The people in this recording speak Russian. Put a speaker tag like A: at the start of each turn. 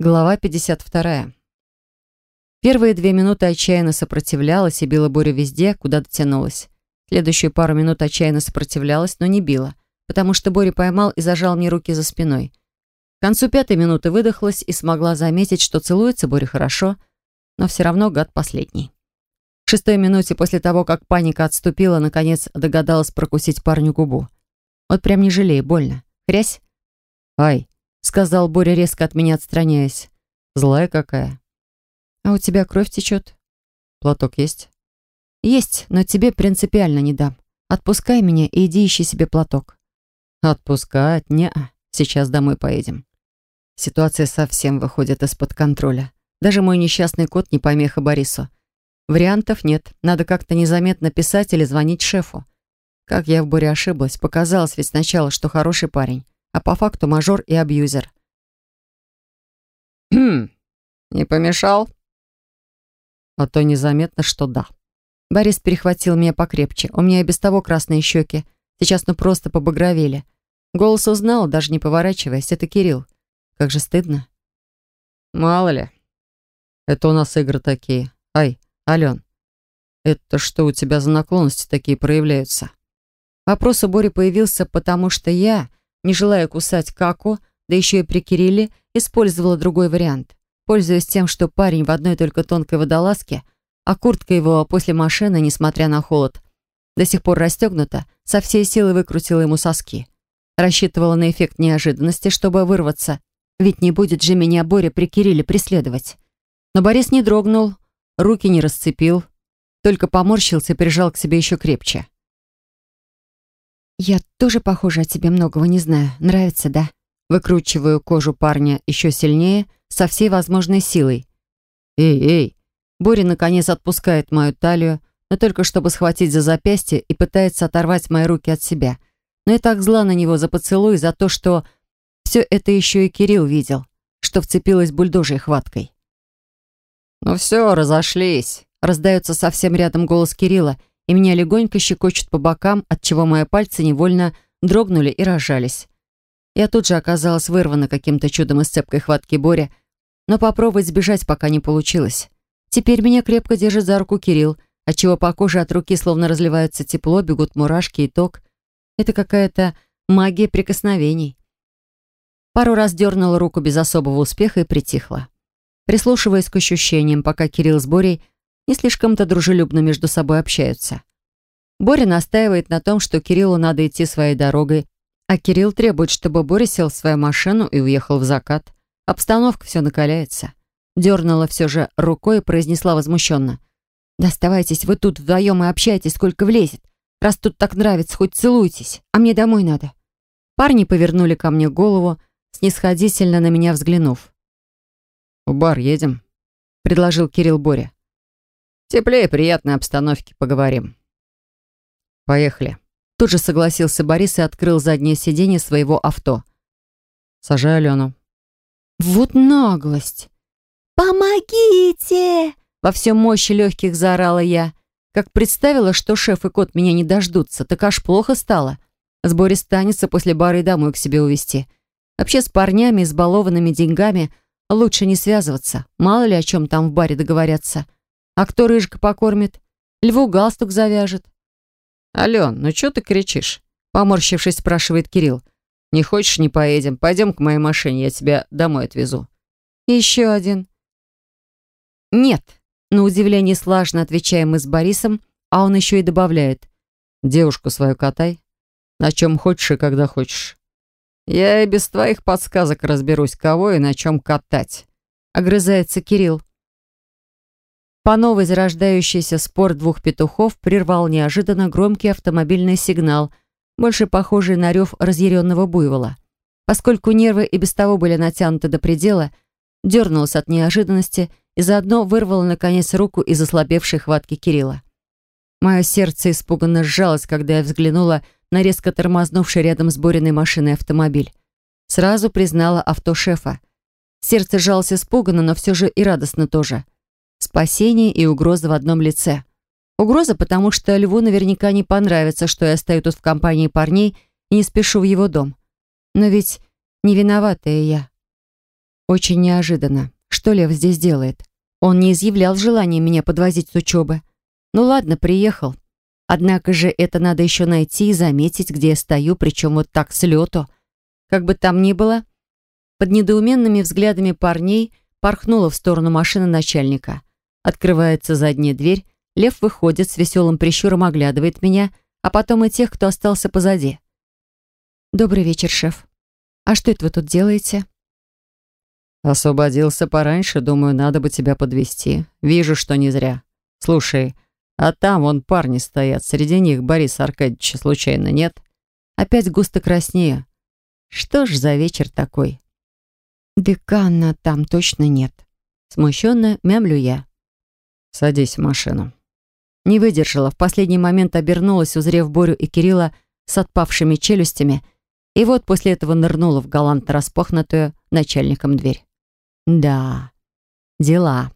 A: Глава 52. Первые две минуты отчаянно сопротивлялась и била Борю везде, куда дотянулась. Следующую пару минут отчаянно сопротивлялась, но не била, потому что Боря поймал и зажал мне руки за спиной. К концу пятой минуты выдохлась и смогла заметить, что целуется Боря хорошо, но все равно гад последний. В шестой минуте после того, как паника отступила, наконец догадалась прокусить парню губу. Вот прям не жалей, больно. Хрясь? Ай, сказал Боря, резко от меня отстраняясь. Злая какая. А у тебя кровь течет? Платок есть? Есть, но тебе принципиально не дам. Отпускай меня и иди ищи себе платок. Отпускать? не -а. Сейчас домой поедем. Ситуация совсем выходит из-под контроля. Даже мой несчастный кот не помеха Борису. Вариантов нет. Надо как-то незаметно писать или звонить шефу. Как я в Боре ошиблась. Показалось ведь сначала, что хороший парень а по факту мажор и абьюзер.
B: «Хм, не помешал?»
A: А то незаметно, что да. Борис перехватил меня покрепче. У меня и без того красные щеки. Сейчас ну просто побагровели. Голос узнал, даже не поворачиваясь. Это Кирилл. Как же стыдно.
B: Мало ли. Это у нас игры такие. Ай, Ален, это что у тебя за наклонности такие проявляются?
A: Вопрос у Бори появился, потому что я не желая кусать Каку, да еще и при Кирилле, использовала другой вариант. Пользуясь тем, что парень в одной только тонкой водолазке, а куртка его после машины, несмотря на холод, до сих пор расстегнута, со всей силы выкрутила ему соски. Рассчитывала на эффект неожиданности, чтобы вырваться, ведь не будет же меня Боря при Кирилле преследовать. Но Борис не дрогнул, руки не расцепил, только поморщился и прижал к себе еще крепче. «Я тоже, похоже, о тебе многого не знаю. Нравится, да?» Выкручиваю кожу парня еще сильнее, со всей возможной силой.
B: «Эй, эй!»
A: Боря, наконец, отпускает мою талию, но только чтобы схватить за запястье и пытается оторвать мои руки от себя. Но я так зла на него за поцелуй, за то, что все это еще и Кирилл видел, что вцепилась бульдожей хваткой.
B: «Ну все, разошлись!»
A: Раздается совсем рядом голос Кирилла, и меня легонько щекочут по бокам, отчего мои пальцы невольно дрогнули и разжались. Я тут же оказалась вырвана каким-то чудом из цепкой хватки Боря, но попробовать сбежать пока не получилось. Теперь меня крепко держит за руку Кирилл, отчего по коже от руки словно разливается тепло, бегут мурашки и ток. Это какая-то магия прикосновений. Пару раз дернула руку без особого успеха и притихла. Прислушиваясь к ощущениям, пока Кирилл с Борей не слишком-то дружелюбно между собой общаются. Боря настаивает на том, что Кириллу надо идти своей дорогой, а Кирилл требует, чтобы Боря сел в свою машину и уехал в закат. Обстановка все накаляется. Дернула все же рукой и произнесла возмущенно. «Да оставайтесь вы тут вдвоем и общайтесь, сколько влезет. Раз тут так нравится, хоть целуйтесь, а мне домой надо». Парни повернули ко мне голову, снисходительно на меня взглянув.
B: «В бар едем», —
A: предложил Кирилл Боря.
B: Теплее приятной обстановки поговорим.
A: Поехали. Тут же согласился Борис и открыл заднее сиденье своего авто.
B: Сажай Алену.
A: Вот наглость. «Помогите!» Во всем мощи легких заорала я. Как представила, что шеф и кот меня не дождутся, так аж плохо стало. С Борис станется после бара и домой к себе увезти. Вообще с парнями, избалованными деньгами лучше не связываться. Мало ли о чем там в баре договорятся. А кто рыжика покормит? Льву галстук завяжет.
B: «Ален, ну что ты кричишь?»
A: Поморщившись, спрашивает Кирилл.
B: «Не хочешь, не поедем. Пойдем к моей машине, я тебя домой отвезу».
A: еще один. «Нет», на удивление слажно отвечаем мы с Борисом, а он еще и добавляет.
B: «Девушку свою катай. На чем хочешь и когда хочешь. Я и без твоих подсказок разберусь, кого и на чем катать»,
A: огрызается Кирилл. По новой зарождающийся спор двух петухов прервал неожиданно громкий автомобильный сигнал, больше похожий на рев разъяренного буйвола. Поскольку нервы и без того были натянуты до предела, дернулась от неожиданности и заодно вырвала, наконец, руку из ослабевшей хватки Кирилла. Мое сердце испуганно сжалось, когда я взглянула на резко тормознувший рядом с Бориной машиной автомобиль. Сразу признала авто шефа. Сердце жалось испуганно, но все же и радостно тоже. Спасение и угроза в одном лице. Угроза, потому что Льву наверняка не понравится, что я стою тут в компании парней и не спешу в его дом. Но ведь не виноватая я. Очень неожиданно. Что Лев здесь делает? Он не изъявлял желания меня подвозить с учебы. Ну ладно, приехал. Однако же это надо еще найти и заметить, где я стою, причем вот так с лету. Как бы там ни было, под недоуменными взглядами парней порхнула в сторону машины начальника. Открывается задняя дверь, Лев выходит, с веселым прищуром оглядывает меня, а потом и тех, кто остался позади. «Добрый вечер, шеф. А что это вы тут делаете?»
B: «Освободился пораньше, думаю, надо бы тебя подвести. Вижу, что не зря. Слушай, а там вон парни стоят, среди них Борис Аркадьевич случайно нет?»
A: Опять густо краснею. Что ж за вечер такой? Декана там точно нет. Смущенно мямлю я.
B: «Садись в машину».
A: Не выдержала, в последний момент обернулась, узрев Борю и Кирилла с отпавшими челюстями, и вот после этого нырнула в галантно распахнутую начальником дверь. Да, дела.